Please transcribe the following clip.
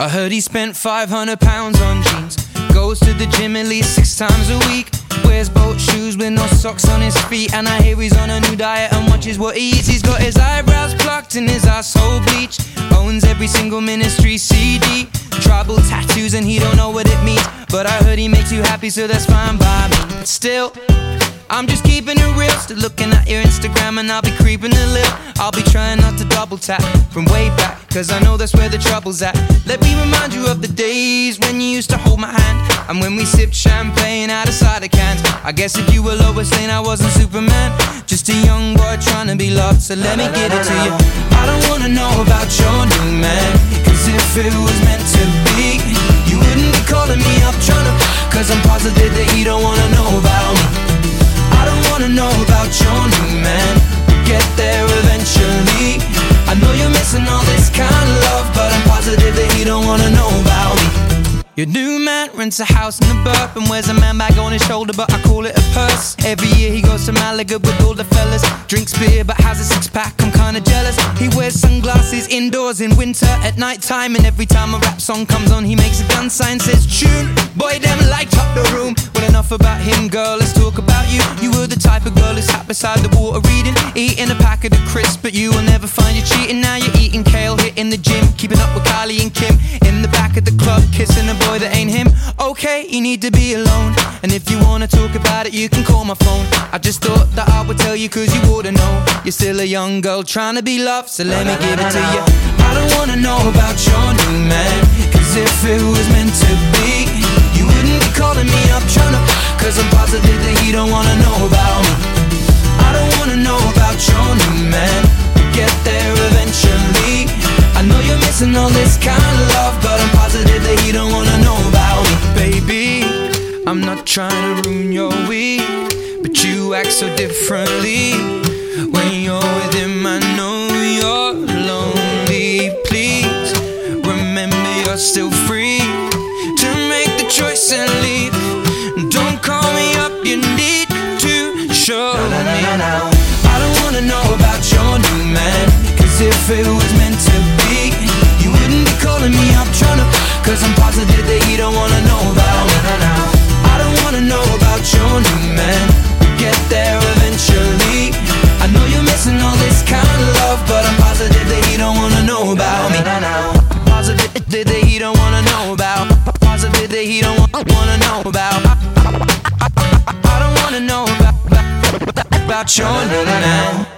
I heard he spent 500 pounds on jeans. Goes to the gym at least six times a week. Wears boat shoes with no socks on his feet. And I hear he's on a new diet and watches what he eats. He's got his eyebrows plucked and his asshole bleached. Every single ministry CD. Tribal tattoos and he don't know what it means. But I heard he makes you happy, so that's fine by me. Still. I'm just keeping it real, still looking at your Instagram and I'll be creeping a little. I'll be trying not to double tap from way back, cause I know that's where the trouble's at. Let me remind you of the days when you used to hold my hand and when we sipped champagne out of cider cans. I guess if you were Lois Lane, I wasn't Superman. Just a young boy trying to be loved, so let me give it to you. I don't wanna know about your new man, cause if it was meant to be, you wouldn't be calling me up trying to, cause I'm positive that you don't wanna know about me I don't wanna know about your new man. We'll get there eventually. I know you're missing all this kind of love, but I'm positive that he don't wanna know about me. Your new man rents a house in the burp and wears a man bag on his shoulder, but I call it a purse. Every year he goes to Malaga with all the fellas. Drinks beer but has a six pack, I'm kinda jealous. He wears indoors in winter at night time, and every time a rap song comes on, he makes a gun sign, says tune. Boy, them light up the room. Well, enough about him, girl, let's talk about you. You were the type of girl who sat beside the water reading, eating a pack of the crisps, but you will never find you cheating. Now you're eating kale, hitting the gym, keeping up with Kylie and Kim in the back of the club, kissing a boy that ain't him. Okay, you need to be alone. And if you wanna talk about it, you can call my phone. I just thought that I would tell you, cause you wouldn't know. You're still a young girl trying to be loved, so let me give it to you. I don't wanna know about your new man. Cause if it was meant to be, you wouldn't be calling me up trying to. Cause I'm positive that he don't wanna know about me. I don't wanna know about your new man. We'll get there eventually. I know you're missing all this kind of love, but I'm positive that he don't wanna know about me, baby. I'm not trying to ruin your week, but you act so differently when you're with him. I know you're still free to make the choice and leave. Don't call me up, you need to show me. I don't wanna know about your new man, cause if it was meant to be, you wouldn't be calling me up trying to Cause I'm positive that he don't wanna know about me I don't wanna know about your new man. We'll get there eventually. I know you're missing all this kind of love But I'm positive that he don't wanna know about me. Positive that he about, your man